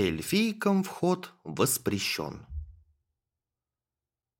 Эльфийкам вход воспрещен.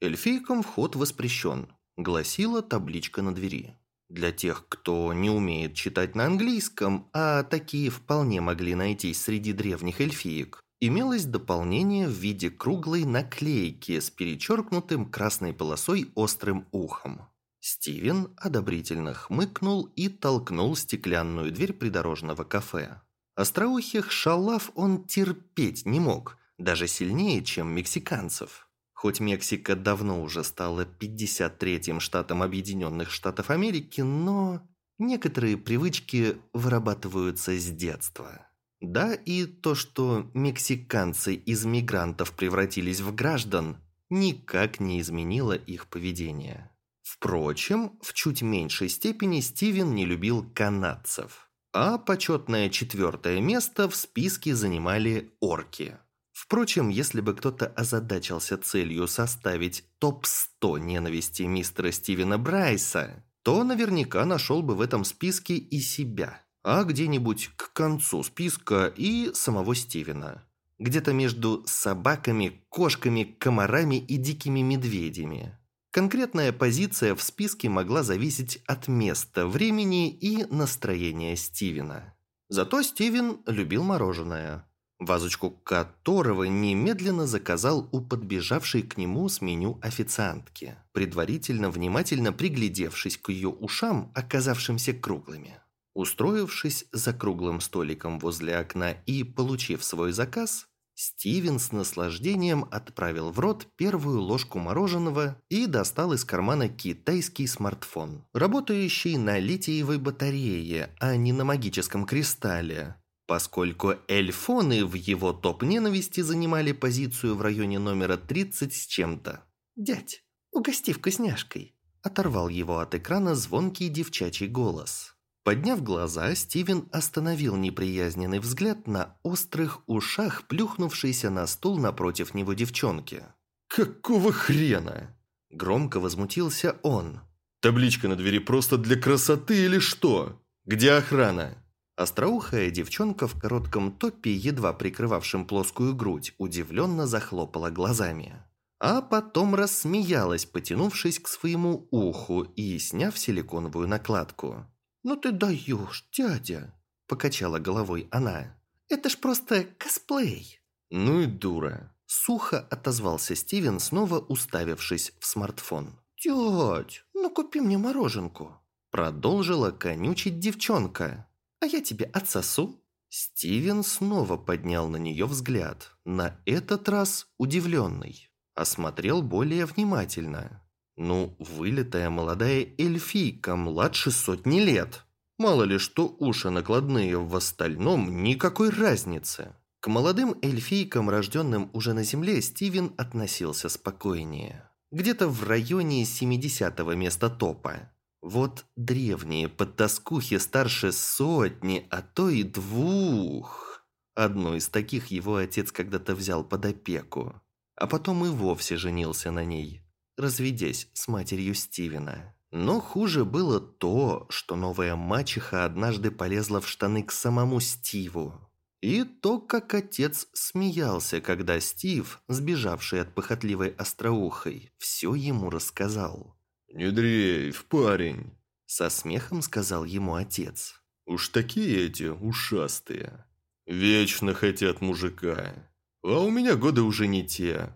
Эльфийкам вход воспрещен, гласила табличка на двери. Для тех, кто не умеет читать на английском, а такие вполне могли найтись среди древних эльфиек, имелось дополнение в виде круглой наклейки с перечеркнутым красной полосой острым ухом. Стивен одобрительно хмыкнул и толкнул стеклянную дверь придорожного кафе. Остроухих шалав он терпеть не мог, даже сильнее, чем мексиканцев. Хоть Мексика давно уже стала 53-м штатом Объединенных Штатов Америки, но некоторые привычки вырабатываются с детства. Да, и то, что мексиканцы из мигрантов превратились в граждан, никак не изменило их поведение. Впрочем, в чуть меньшей степени Стивен не любил канадцев а почетное четвертое место в списке занимали орки. Впрочем, если бы кто-то озадачился целью составить топ-100 ненависти мистера Стивена Брайса, то наверняка нашел бы в этом списке и себя, а где-нибудь к концу списка и самого Стивена. Где-то между собаками, кошками, комарами и дикими медведями. Конкретная позиция в списке могла зависеть от места, времени и настроения Стивена. Зато Стивен любил мороженое, вазочку которого немедленно заказал у подбежавшей к нему с меню официантки, предварительно внимательно приглядевшись к ее ушам, оказавшимся круглыми. Устроившись за круглым столиком возле окна и получив свой заказ, Стивен с наслаждением отправил в рот первую ложку мороженого и достал из кармана китайский смартфон, работающий на литиевой батарее, а не на магическом кристалле, поскольку эльфоны в его топ-ненависти занимали позицию в районе номера 30 с чем-то. «Дядь, угости вкусняшкой!» Оторвал его от экрана звонкий девчачий голос. Подняв глаза, Стивен остановил неприязненный взгляд на острых ушах, плюхнувшейся на стул напротив него девчонки. «Какого хрена?» Громко возмутился он. «Табличка на двери просто для красоты или что? Где охрана?» Остроухая девчонка в коротком топе, едва прикрывавшем плоскую грудь, удивленно захлопала глазами. А потом рассмеялась, потянувшись к своему уху и сняв силиконовую накладку. «Ну ты даешь, дядя!» – покачала головой она. «Это ж просто косплей!» «Ну и дура!» – сухо отозвался Стивен, снова уставившись в смартфон. «Дядь, ну купи мне мороженку!» Продолжила конючить девчонка. «А я тебе отсосу!» Стивен снова поднял на нее взгляд, на этот раз удивленный. Осмотрел более внимательно. Ну, вылитая молодая эльфийка, младше сотни лет. Мало ли что уши накладные, в остальном никакой разницы. К молодым эльфийкам, рожденным уже на Земле, Стивен относился спокойнее. Где-то в районе 70-го места топа. Вот древние подтаскухи старше сотни, а то и двух. Одну из таких его отец когда-то взял под опеку. А потом и вовсе женился на ней разведясь с матерью Стивена. Но хуже было то, что новая мачеха однажды полезла в штаны к самому Стиву. И то, как отец смеялся, когда Стив, сбежавший от похотливой остроухой, все ему рассказал. «Не дрейф, парень!» Со смехом сказал ему отец. «Уж такие эти ушастые. Вечно хотят мужика. А у меня годы уже не те.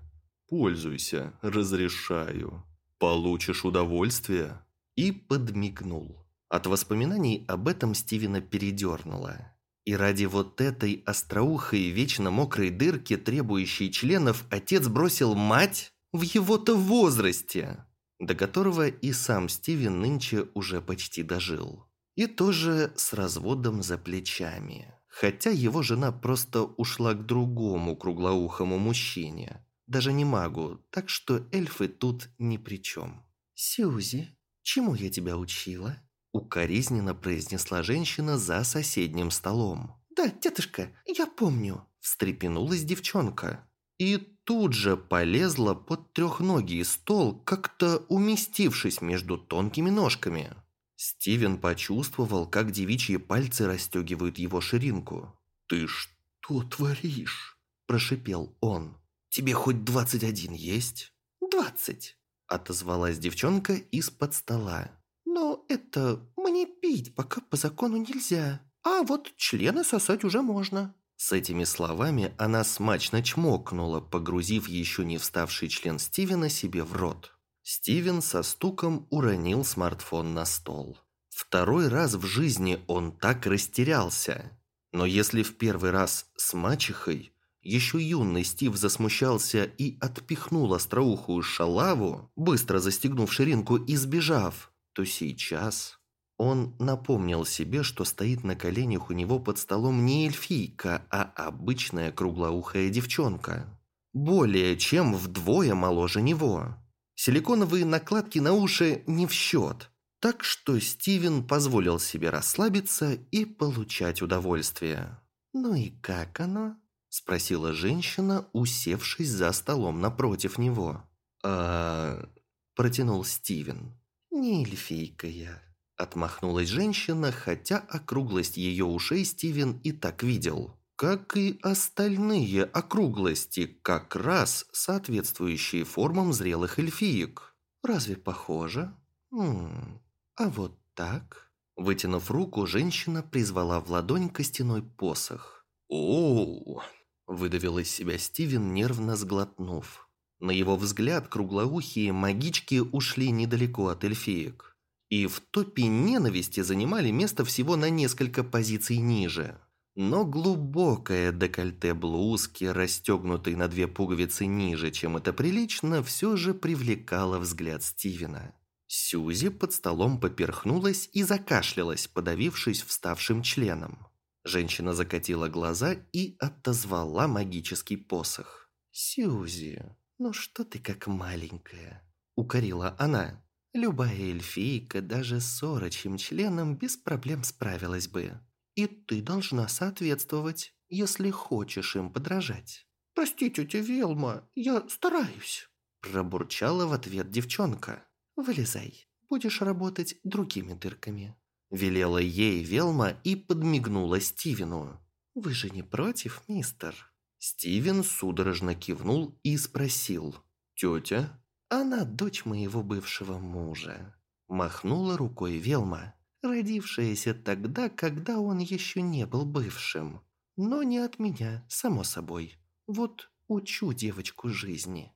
Пользуйся, разрешаю. Получишь удовольствие». И подмигнул. От воспоминаний об этом Стивена передернуло. И ради вот этой остроухой, вечно мокрой дырки, требующей членов, отец бросил мать в его-то возрасте, до которого и сам Стивен нынче уже почти дожил. И тоже с разводом за плечами. Хотя его жена просто ушла к другому круглоухому мужчине, даже не магу, так что эльфы тут ни при чем. «Сьюзи, чему я тебя учила?» Укоризненно произнесла женщина за соседним столом. «Да, тетушка, я помню», – встрепенулась девчонка. И тут же полезла под трехногий стол, как-то уместившись между тонкими ножками. Стивен почувствовал, как девичьи пальцы расстегивают его ширинку. «Ты что творишь?» – прошипел он. «Тебе хоть двадцать один есть?» «Двадцать», – отозвалась девчонка из-под стола. «Но это мне пить пока по закону нельзя, а вот члены сосать уже можно». С этими словами она смачно чмокнула, погрузив еще не вставший член Стивена себе в рот. Стивен со стуком уронил смартфон на стол. Второй раз в жизни он так растерялся. Но если в первый раз с мачехой, еще юный Стив засмущался и отпихнул остроухую шалаву, быстро застегнув ширинку и сбежав, то сейчас он напомнил себе, что стоит на коленях у него под столом не эльфийка, а обычная круглоухая девчонка. Более чем вдвое моложе него. Силиконовые накладки на уши не в счет. Так что Стивен позволил себе расслабиться и получать удовольствие. «Ну и как оно?» – спросила женщина, усевшись за столом напротив него. «А...» – протянул Стивен. «Не эльфийка я». Отмахнулась женщина, хотя округлость ее ушей Стивен и так видел. Как и остальные округлости, как раз соответствующие формам зрелых эльфиек. «Разве похоже?» «Хм, а вот так?» Вытянув руку, женщина призвала в ладонь костяной посох. «Оу!» – выдавил из себя Стивен, нервно сглотнув. На его взгляд, круглоухие магички ушли недалеко от эльфиек и в топе ненависти занимали место всего на несколько позиций ниже. Но глубокое декольте блузки, расстегнутой на две пуговицы ниже, чем это прилично, все же привлекало взгляд Стивена. Сюзи под столом поперхнулась и закашлялась, подавившись вставшим членом. Женщина закатила глаза и отозвала магический посох. «Сюзи, ну что ты как маленькая?» – укорила она. Любая эльфийка даже с сорочьим членом без проблем справилась бы. И ты должна соответствовать, если хочешь им подражать. «Прости, тетя Велма, я стараюсь», – пробурчала в ответ девчонка. «Вылезай, будешь работать другими дырками». Велела ей Велма и подмигнула Стивену. «Вы же не против, мистер?» Стивен судорожно кивнул и спросил. «Тетя?» Она дочь моего бывшего мужа. Махнула рукой Велма, родившаяся тогда, когда он еще не был бывшим. Но не от меня, само собой. Вот учу девочку жизни.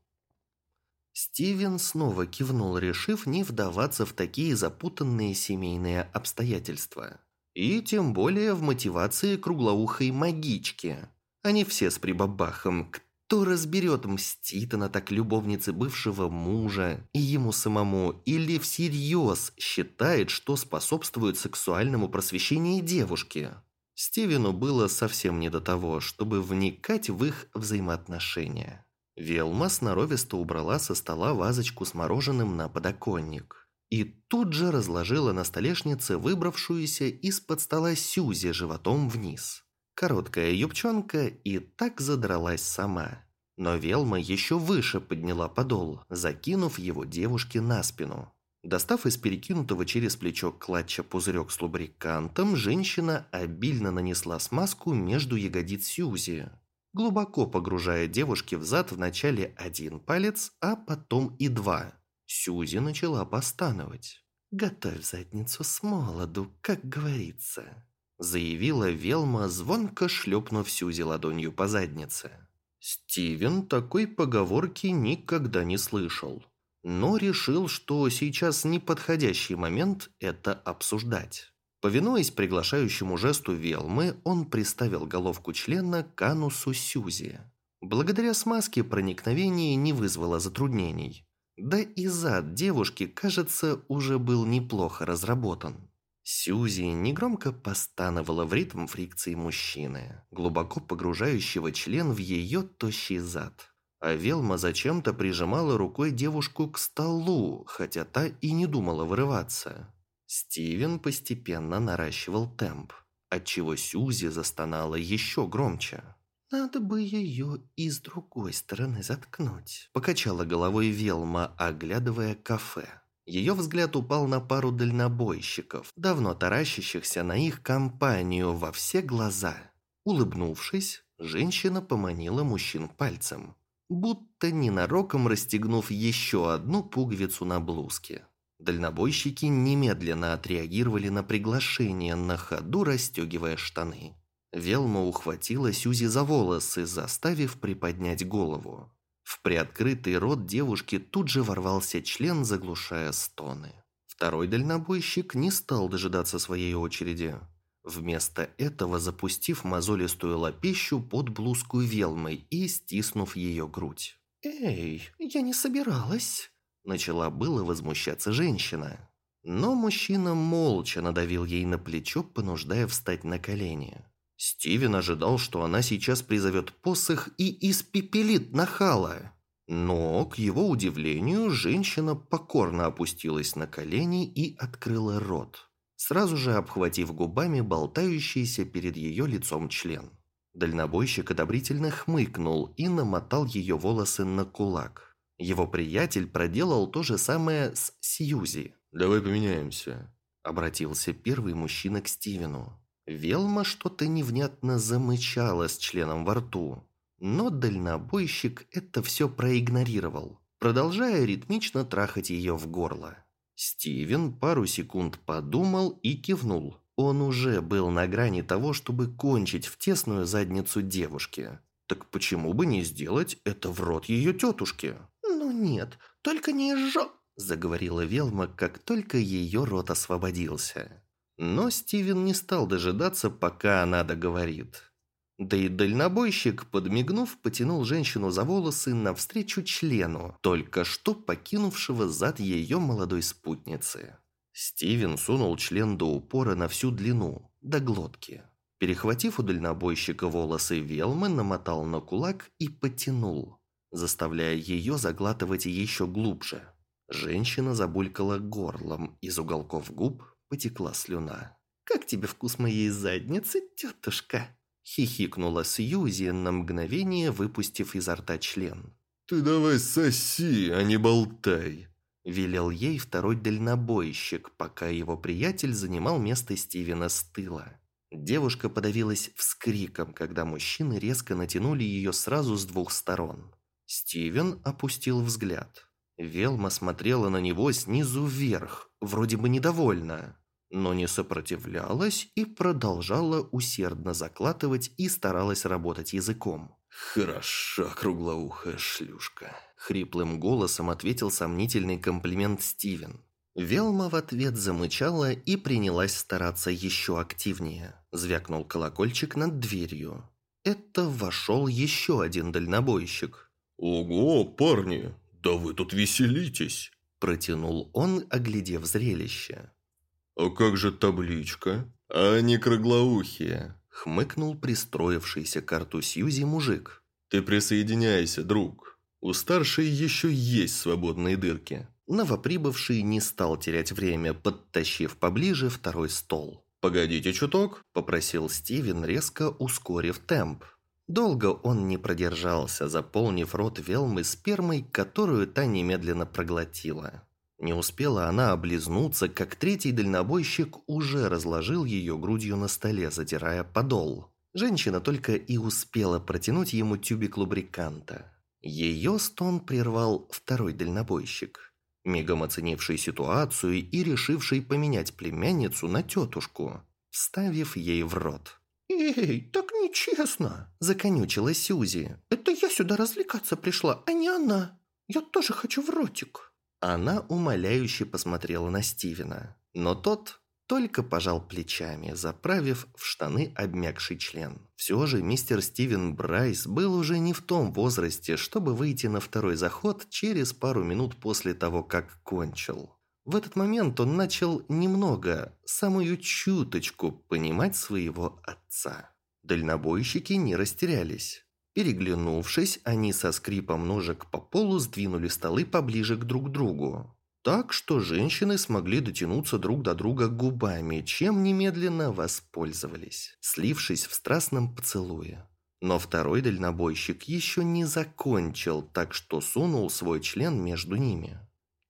Стивен снова кивнул, решив не вдаваться в такие запутанные семейные обстоятельства. И тем более в мотивации круглоухой магички. Они все с прибабахом, кто разберет, мстит она так любовнице бывшего мужа и ему самому, или всерьез считает, что способствует сексуальному просвещению девушки. Стивену было совсем не до того, чтобы вникать в их взаимоотношения. Велма сноровисто убрала со стола вазочку с мороженым на подоконник. И тут же разложила на столешнице выбравшуюся из-под стола Сюзи животом вниз. Короткая юбчонка и так задралась сама. Но Велма еще выше подняла подол, закинув его девушке на спину. Достав из перекинутого через плечо клатча пузырек с лубрикантом, женщина обильно нанесла смазку между ягодиц Сьюзи, глубоко погружая девушке в зад вначале один палец, а потом и два. Сьюзи начала постановать. «Готовь задницу с молоду, как говорится» заявила Велма, звонко шлепнув Сюзи ладонью по заднице. Стивен такой поговорки никогда не слышал, но решил, что сейчас неподходящий момент это обсуждать. Повинуясь приглашающему жесту Велмы, он приставил головку члена к анусу Сюзи. Благодаря смазке проникновение не вызвало затруднений. Да и зад девушки, кажется, уже был неплохо разработан. Сьюзи негромко постановала в ритм фрикции мужчины, глубоко погружающего член в ее тощий зад. А Велма зачем-то прижимала рукой девушку к столу, хотя та и не думала вырываться. Стивен постепенно наращивал темп, отчего Сьюзи застонала еще громче. «Надо бы ее и с другой стороны заткнуть», – покачала головой Велма, оглядывая кафе. Ее взгляд упал на пару дальнобойщиков, давно таращащихся на их компанию во все глаза. Улыбнувшись, Женщина поманила мужчин пальцем, будто ненароком расстегнув еще одну пуговицу на блузке. Дальнобойщики немедленно отреагировали на приглашение, на ходу расстегивая штаны. Велма ухватила Сюзи за волосы, заставив приподнять голову. В приоткрытый рот девушки тут же ворвался член, заглушая стоны. Второй дальнобойщик не стал дожидаться своей очереди. Вместо этого запустив мозолистую лапищу под блузку Велмы и стиснув ее грудь. «Эй, я не собиралась!» Начала было возмущаться женщина. Но мужчина молча надавил ей на плечо, понуждая встать на колени. Стивен ожидал, что она сейчас призовет посох и испепелит нахала. Но, к его удивлению, женщина покорно опустилась на колени и открыла рот, сразу же обхватив губами болтающийся перед ее лицом член. Дальнобойщик одобрительно хмыкнул и намотал ее волосы на кулак. Его приятель проделал то же самое с Сьюзи. «Давай поменяемся», – обратился первый мужчина к Стивену. Велма что-то невнятно замычала с членом во рту, но дальнобойщик это все проигнорировал, продолжая ритмично трахать ее в горло. Стивен пару секунд подумал и кивнул. Он уже был на грани того, чтобы кончить в тесную задницу девушки. Так почему бы не сделать это в рот ее тетушки? «Ну нет, только не жо...» – заговорила Велма, как только ее рот освободился. Но Стивен не стал дожидаться, пока она договорит. Да и дальнобойщик, подмигнув, потянул женщину за волосы навстречу члену, только что покинувшего зад ее молодой спутницы. Стивен сунул член до упора на всю длину, до глотки. Перехватив у дальнобойщика волосы Велмы, намотал на кулак и потянул, заставляя ее заглатывать еще глубже. Женщина забулькала горлом, из уголков губ потекла слюна. «Как тебе вкус моей задницы, тетушка?» Хихикнула Сьюзи на мгновение, выпустив изо рта член. «Ты давай соси, а не болтай!» Велел ей второй дальнобойщик, пока его приятель занимал место Стивена с тыла. Девушка подавилась вскриком, когда мужчины резко натянули ее сразу с двух сторон. Стивен опустил взгляд. Велма смотрела на него снизу вверх, вроде бы недовольна но не сопротивлялась и продолжала усердно заклатывать и старалась работать языком. «Хороша круглоухая шлюшка», – хриплым голосом ответил сомнительный комплимент Стивен. Велма в ответ замычала и принялась стараться еще активнее. Звякнул колокольчик над дверью. Это вошел еще один дальнобойщик. «Ого, парни, да вы тут веселитесь!» Протянул он, оглядев зрелище. «А как же табличка? А не круглоухие?» Хмыкнул пристроившийся к рту Сьюзи мужик. «Ты присоединяйся, друг. У старшей еще есть свободные дырки». Новоприбывший не стал терять время, подтащив поближе второй стол. «Погодите чуток», – попросил Стивен, резко ускорив темп. Долго он не продержался, заполнив рот Велмы спермой, которую та немедленно проглотила. Не успела она облизнуться, как третий дальнобойщик уже разложил ее грудью на столе, затирая подол. Женщина только и успела протянуть ему тюбик лубриканта. Ее стон прервал второй дальнобойщик, мигом оценивший ситуацию и решивший поменять племянницу на тетушку, вставив ей в рот. «Эй, так нечестно!» – законючила Сюзи. «Это я сюда развлекаться пришла, а не она. Я тоже хочу в ротик». Она умоляюще посмотрела на Стивена, но тот только пожал плечами, заправив в штаны обмякший член. Все же мистер Стивен Брайс был уже не в том возрасте, чтобы выйти на второй заход через пару минут после того, как кончил. В этот момент он начал немного, самую чуточку, понимать своего отца. Дальнобойщики не растерялись. Переглянувшись, они со скрипом ножек по полу сдвинули столы поближе к друг другу. Так что женщины смогли дотянуться друг до друга губами, чем немедленно воспользовались, слившись в страстном поцелуе. Но второй дальнобойщик еще не закончил, так что сунул свой член между ними.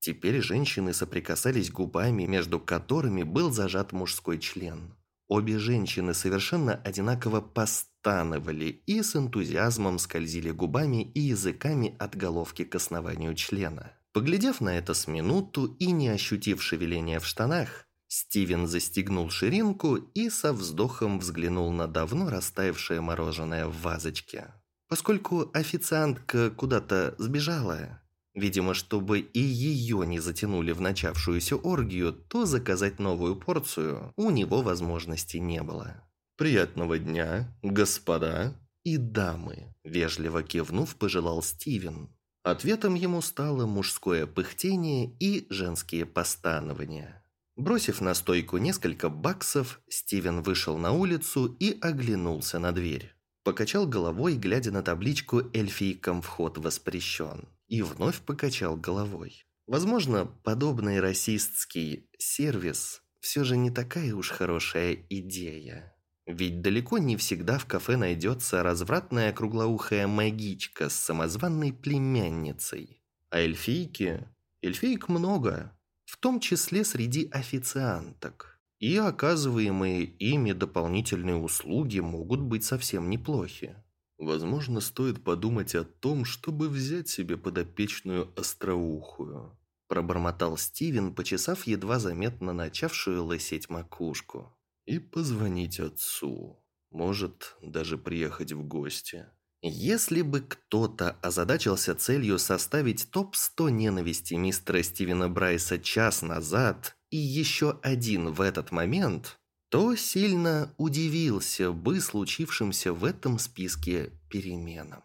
Теперь женщины соприкасались губами, между которыми был зажат мужской член. Обе женщины совершенно одинаково постановали и с энтузиазмом скользили губами и языками от головки к основанию члена. Поглядев на это с минуту и не ощутив шевеления в штанах, Стивен застегнул ширинку и со вздохом взглянул на давно растаявшее мороженое в вазочке. Поскольку официантка куда-то сбежала, видимо, чтобы и ее не затянули в начавшуюся оргию, то заказать новую порцию у него возможности не было. «Приятного дня, господа и дамы», – вежливо кивнув, пожелал Стивен. Ответом ему стало мужское пыхтение и женские постанования. Бросив на стойку несколько баксов, Стивен вышел на улицу и оглянулся на дверь. Покачал головой, глядя на табличку «Эльфийкам вход воспрещен». И вновь покачал головой. Возможно, подобный расистский сервис все же не такая уж хорошая идея. Ведь далеко не всегда в кафе найдется развратная круглоухая магичка с самозванной племянницей. А эльфийки? Эльфиек много, в том числе среди официанток. И оказываемые ими дополнительные услуги могут быть совсем неплохи. Возможно, стоит подумать о том, чтобы взять себе подопечную остроухую. Пробормотал Стивен, почесав едва заметно начавшую лысеть макушку. И позвонить отцу. Может, даже приехать в гости. Если бы кто-то озадачился целью составить топ-100 ненависти мистера Стивена Брайса час назад и еще один в этот момент, то сильно удивился бы случившимся в этом списке переменам.